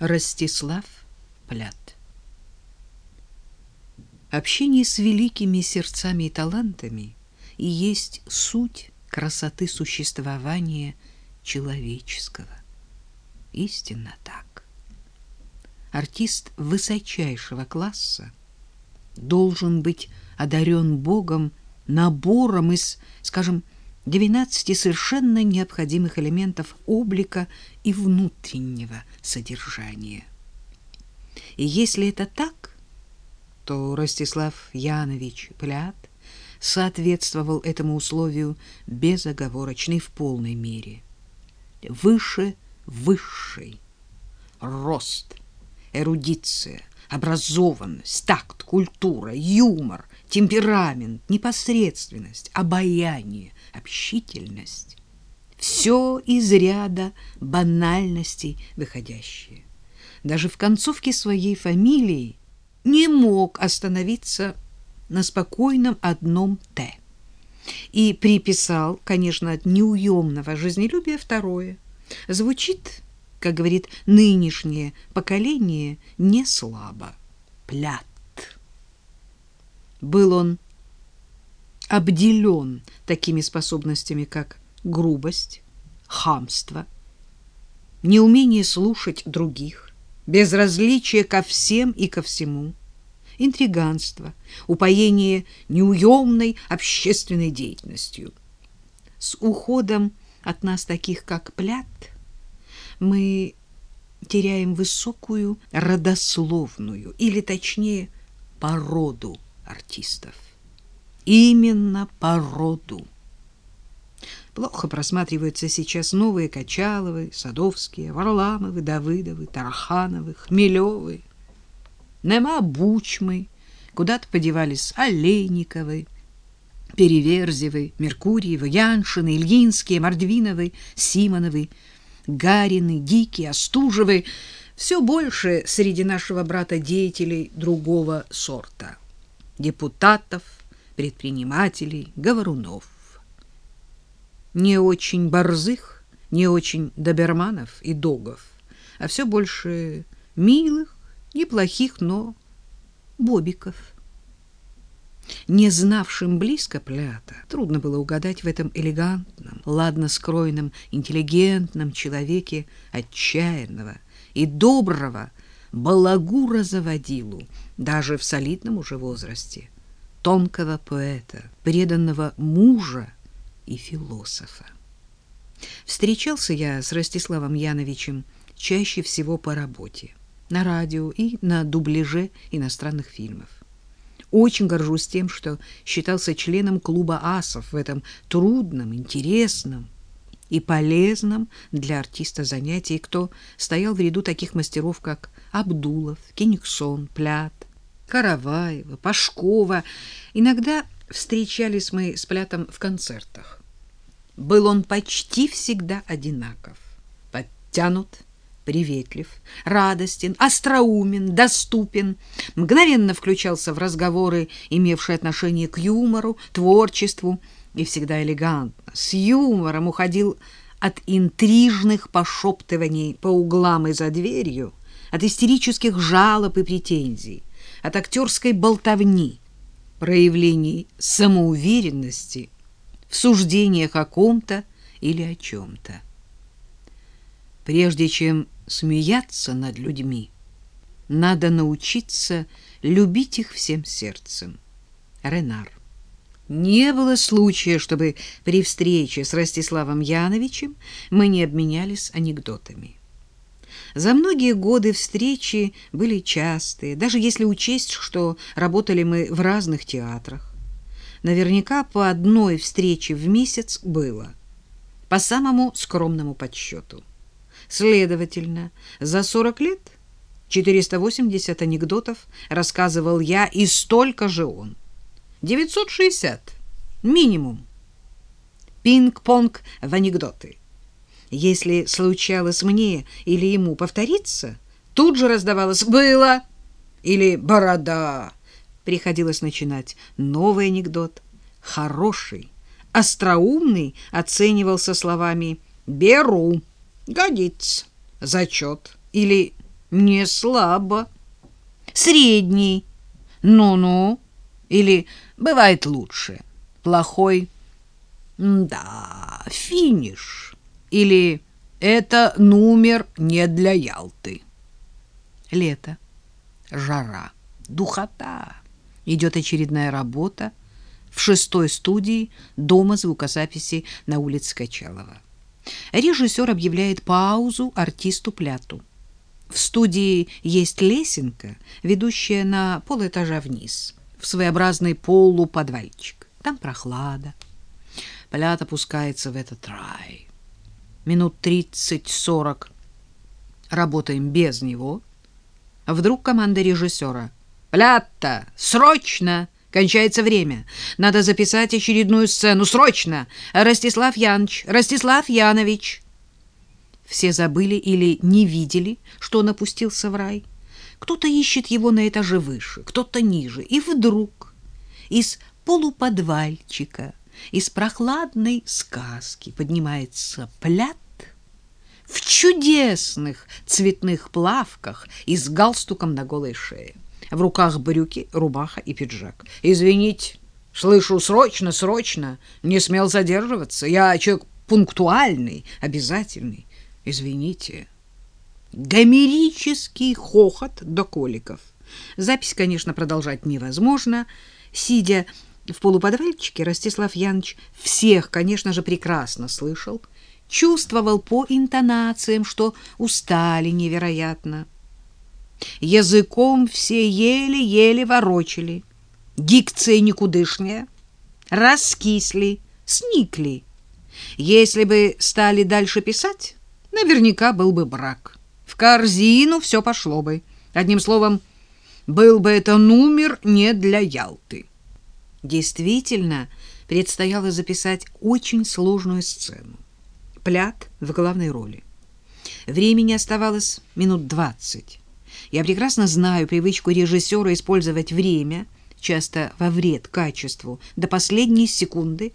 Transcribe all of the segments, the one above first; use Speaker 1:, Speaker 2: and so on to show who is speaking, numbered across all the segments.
Speaker 1: Ростислав Плят. Общение с великими сердцами и талантами и есть суть красоты существования человеческого. Истинно так. Артист высочайшего класса должен быть одарен Богом набором из, скажем, 12 совершенно необходимых элементов облика и внутреннего содержания. И если это так, то Ростислав Янович Плят соответствовал этому условию безоговорочно и в полной мере. Выше высший рост, эрудиция, образованность, такт, культура, юмор, темперамент, непосредственность, обаяние, общительность. Все из ряда банальностей выходящие. Даже в концовке своей фамилии не мог остановиться на спокойном одном «Т». И приписал, конечно, от неуемного жизнелюбия второе. Звучит, как говорит нынешнее поколение, не слабо. Плят. Был он обделен такими способностями, как грубость, хамство, неумение слушать других, безразличие ко всем и ко всему, интриганство, упоение неуемной общественной деятельностью. С уходом от нас таких, как Плят, мы теряем высокую родословную, или точнее, породу артистов. Именно породу. Плохо просматриваются сейчас новые Качаловы, Садовские, Варламовы, Давыдовы, Тархановы, Хмелевы. Нема Бучмы, куда-то подевались Олейниковы, Переверзевы, Меркурьевы, Яншины, Ильинские, Мордвиновы, Симоновы, Гарины, Гики, Остужевы. Все больше среди нашего брата деятелей другого сорта. Депутатов, предпринимателей, говорунов. Не очень борзых, не очень доберманов и догов, а все больше милых, неплохих, но бобиков. Не знавшим близко Плята трудно было угадать в этом элегантном, ладно скроенном, интеллигентном человеке отчаянного и доброго балагура заводилу, даже в солидном уже возрасте, тонкого поэта, преданного мужа и философа. Встречался я с Ростиславом Яновичем чаще всего по работе на радио и на дубляже иностранных фильмов. Очень горжусь тем, что считался членом клуба асов в этом трудном, интересном и полезном для артиста занятии, кто стоял в ряду таких мастеров, как Абдулов, Кениксон, Плят, Караваева, Пашкова. Иногда встречались мы с Плятом в концертах. Был он почти всегда одинаков. Подтянут, приветлив, радостен, остроумен, доступен, мгновенно включался в разговоры, имевшие отношение к юмору, творчеству, и всегда элегантно, с юмором уходил от интрижных пошептываний по углам и за дверью, от истерических жалоб и претензий, от актерской болтовни, проявлений самоуверенности в суждениях о ком-то или о чем-то. Прежде чем смеяться над людьми, надо научиться любить их всем сердцем. Ренар. Не было случая, чтобы при встрече с Ростиславом Яновичем мы не обменялись анекдотами. За многие годы встречи были частые, даже если учесть, что работали мы в разных театрах. Наверняка по одной встрече в месяц было, по самому скромному подсчету. Следовательно, за 40 лет 480 анекдотов рассказывал я, и столько же он. 960 минимум. Пинг-понг в анекдоты. Если случалось мне или ему повториться, тут же раздавалось «было» или «борода». Приходилось начинать новый анекдот. Хороший, остроумный оценивался словами «беру». Годится. Зачет. Или Не слабо. Средний. Ну-ну. Или бывает лучше. Плохой. Да, финиш. Или это номер не для Ялты. Лето. Жара. Духота. Идет очередная работа в шестой студии Дома звукозаписи на улице Качалова. Режиссер объявляет паузу артисту Пляту. В студии есть лесенка, ведущая на полэтажа вниз, в своеобразный полуподвальчик. Там прохлада. Плят опускается в этот рай. Минут тридцать-сорок работаем без него. Вдруг команда режиссера. «Плятта! Срочно!» Кончается время. Надо записать очередную сцену. Срочно! Ростислав Янович! Ростислав Янович!» Все забыли или не видели, что он опустился в рай. Кто-то ищет его на этаже выше, кто-то ниже. И вдруг из полуподвальчика, из прохладной сказки поднимается плят в чудесных цветных плавках и с галстуком на голой шее. В руках брюки, рубаха и пиджак. «Извините, слышу, срочно, срочно. Не смел задерживаться. Я человек пунктуальный, обязательный. Извините». Гомерический хохот до коликов. Запись, конечно, продолжать невозможно. Сидя в полуподвальчике, Ростислав Янович всех, конечно же, прекрасно слышал, чувствовал по интонациям, что устали невероятно. Языком все еле-еле ворочали. Дикция никудышняя. Раскисли, сникли. Если бы стали дальше писать, наверняка был бы брак. В корзину все пошло бы. Одним словом, был бы это номер не для Ялты. Действительно, предстояло записать очень сложную сцену. Плят в главной роли. Времени оставалось минут двадцать. Я прекрасно знаю привычку режиссера использовать время, часто во вред качеству, до последней секунды,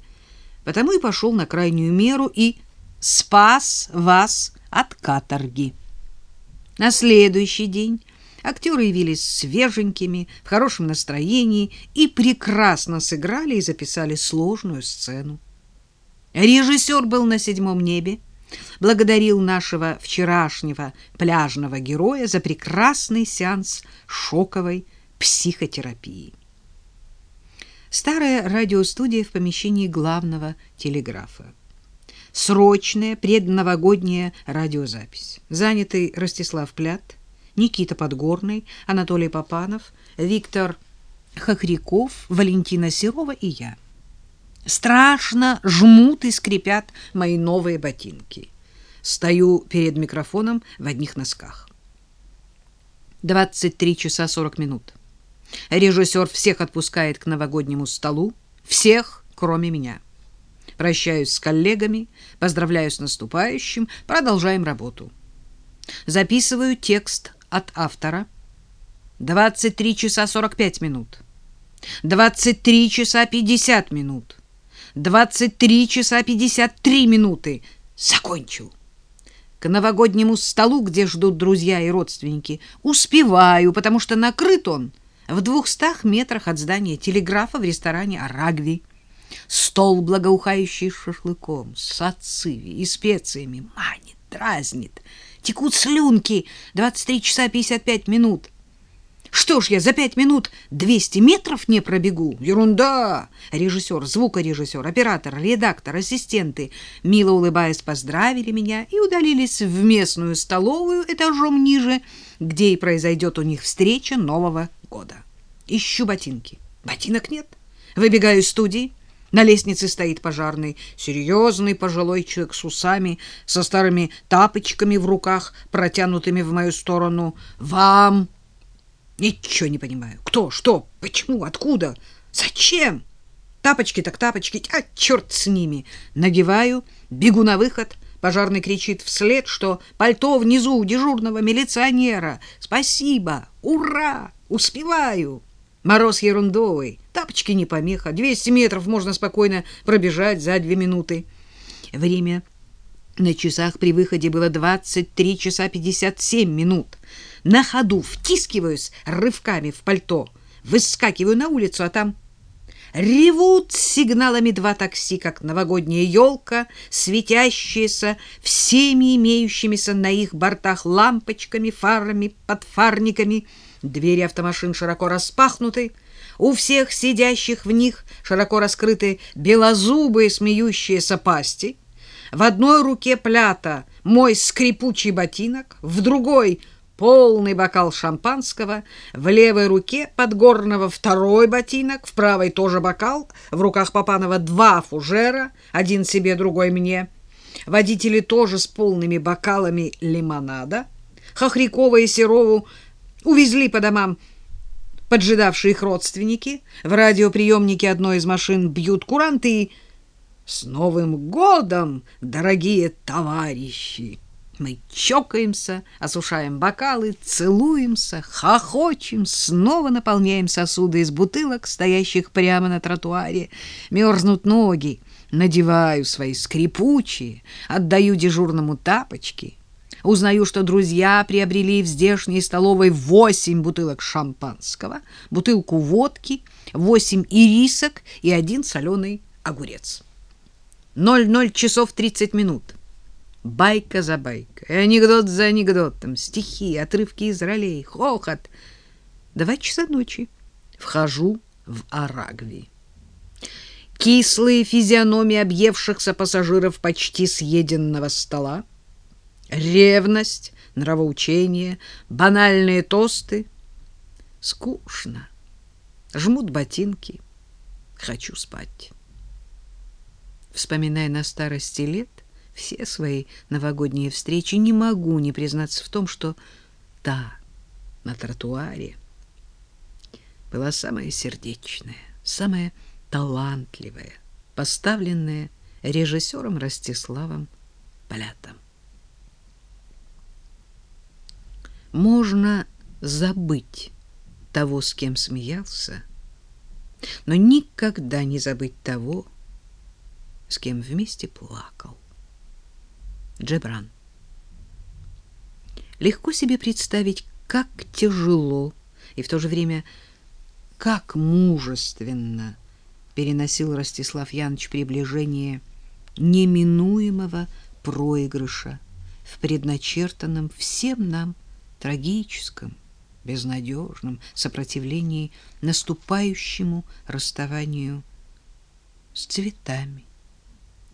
Speaker 1: потому и пошел на крайнюю меру и спас вас от каторги. На следующий день актеры явились свеженькими, в хорошем настроении и прекрасно сыграли и записали сложную сцену. Режиссер был на седьмом небе, благодарил нашего вчерашнего пляжного героя за прекрасный сеанс шоковой психотерапии. Старая радиостудия в помещении главного телеграфа. Срочная предновогодняя радиозапись. Занятый Ростислав Плят, Никита Подгорный, Анатолий Попанов, Виктор Хохряков, Валентина Серова и я. Страшно жмут и скрипят мои новые ботинки. Стою перед микрофоном в одних носках. 23 часа 40 минут. Режиссер всех отпускает к новогоднему столу. Всех, кроме меня. Прощаюсь с коллегами, поздравляю с наступающим, продолжаем работу. Записываю текст от автора. 23 часа 45 минут. 23 часа 50 минут. 23 часа 53 минуты. Закончил. К новогоднему столу, где ждут друзья и родственники, успеваю, потому что накрыт он в двухстах метрах от здания телеграфа в ресторане «Арагви». Стол, благоухающий шашлыком, с ациви и специями, манит, дразнит. Текут слюнки. 23 часа 55 минут. Что ж я за пять минут 200 метров не пробегу? Ерунда! Режиссер, звукорежиссер, оператор, редактор, ассистенты, мило улыбаясь, поздравили меня и удалились в местную столовую этажом ниже, где и произойдет у них встреча Нового года. Ищу ботинки. Ботинок нет. Выбегаю из студии. На лестнице стоит пожарный, серьезный пожилой человек с усами, со старыми тапочками в руках, протянутыми в мою сторону. «Вам Ничего не понимаю. Кто, что, почему, откуда, зачем? Тапочки так тапочки, а черт с ними. Нагиваю, бегу на выход. Пожарный кричит вслед, что пальто внизу у дежурного милиционера. Спасибо, ура, успеваю. Мороз ерундовый, тапочки не помеха. 200 метров можно спокойно пробежать за две минуты. Время На часах при выходе было 23 часа 57 минут. На ходу втискиваюсь рывками в пальто, выскакиваю на улицу, а там ревут сигналами два такси, как новогодняя елка, светящаяся всеми имеющимися на их бортах лампочками, фарами, подфарниками. Двери автомашин широко распахнуты, у всех сидящих в них широко раскрыты белозубые смеющиеся пасти. В одной руке плята мой скрипучий ботинок, в другой — полный бокал шампанского, в левой руке подгорного второй ботинок, в правой тоже бокал, в руках Папанова два фужера, один себе, другой мне. Водители тоже с полными бокалами лимонада. Хохрякова и Серову увезли по домам поджидавшие их родственники. В радиоприемнике одной из машин бьют куранты и... «С Новым годом, дорогие товарищи!» Мы чокаемся, осушаем бокалы, целуемся, хохочем, снова наполняем сосуды из бутылок, стоящих прямо на тротуаре. Мерзнут ноги, надеваю свои скрипучие, отдаю дежурному тапочки. Узнаю, что друзья приобрели в здешней столовой восемь бутылок шампанского, бутылку водки, восемь ирисок и один соленый огурец. Ноль ноль часов тридцать минут байка за байкой, анекдот за анекдотом, стихи, отрывки из ролей, хохот. Два часа ночи. Вхожу в Арагви. Кислые физиономии объевшихся пассажиров почти съеденного стола, ревность, нравоучение, банальные тосты. Скучно. Жмут ботинки. Хочу спать. Вспоминая на старости лет, все свои новогодние встречи, не могу не признаться в том, что та на тротуаре была самая сердечная, самая талантливая, поставленная режиссером Ростиславом Полятом. Можно забыть того, с кем смеялся, но никогда не забыть того, с кем вместе плакал. Джебран. Легко себе представить, как тяжело и в то же время как мужественно переносил Ростислав Янович приближение неминуемого проигрыша в предначертанном всем нам трагическом, безнадежном сопротивлении наступающему расставанию с цветами,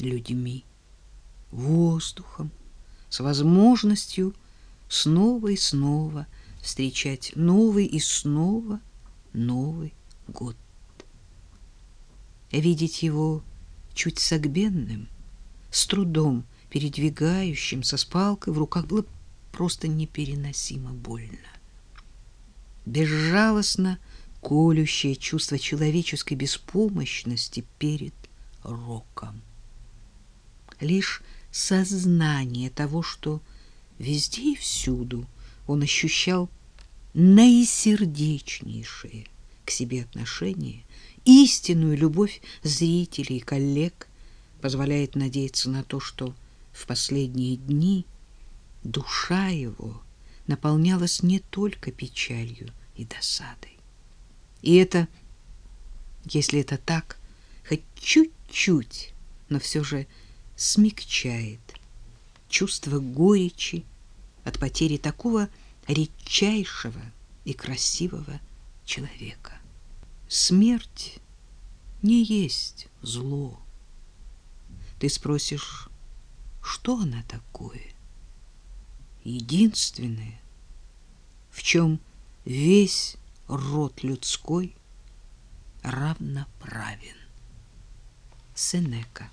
Speaker 1: людьми воздухом, с возможностью снова и снова встречать новый и снова Новый год. Видеть его чуть согбенным, с трудом передвигающимся с палкой в руках было просто непереносимо больно. Безжалостно колющее чувство человеческой беспомощности перед роком. Лишь сознание того, что везде и всюду он ощущал наисердечнейшее к себе отношение, истинную любовь зрителей и коллег, позволяет надеяться на то, что в последние дни душа его наполнялась не только печалью и досадой. И это, если это так, хоть чуть-чуть, но все же смягчает чувство горечи от потери такого редчайшего и красивого человека. Смерть не есть зло. Ты спросишь, что она такое? Единственное, в чем весь род людской равноправен. Сенека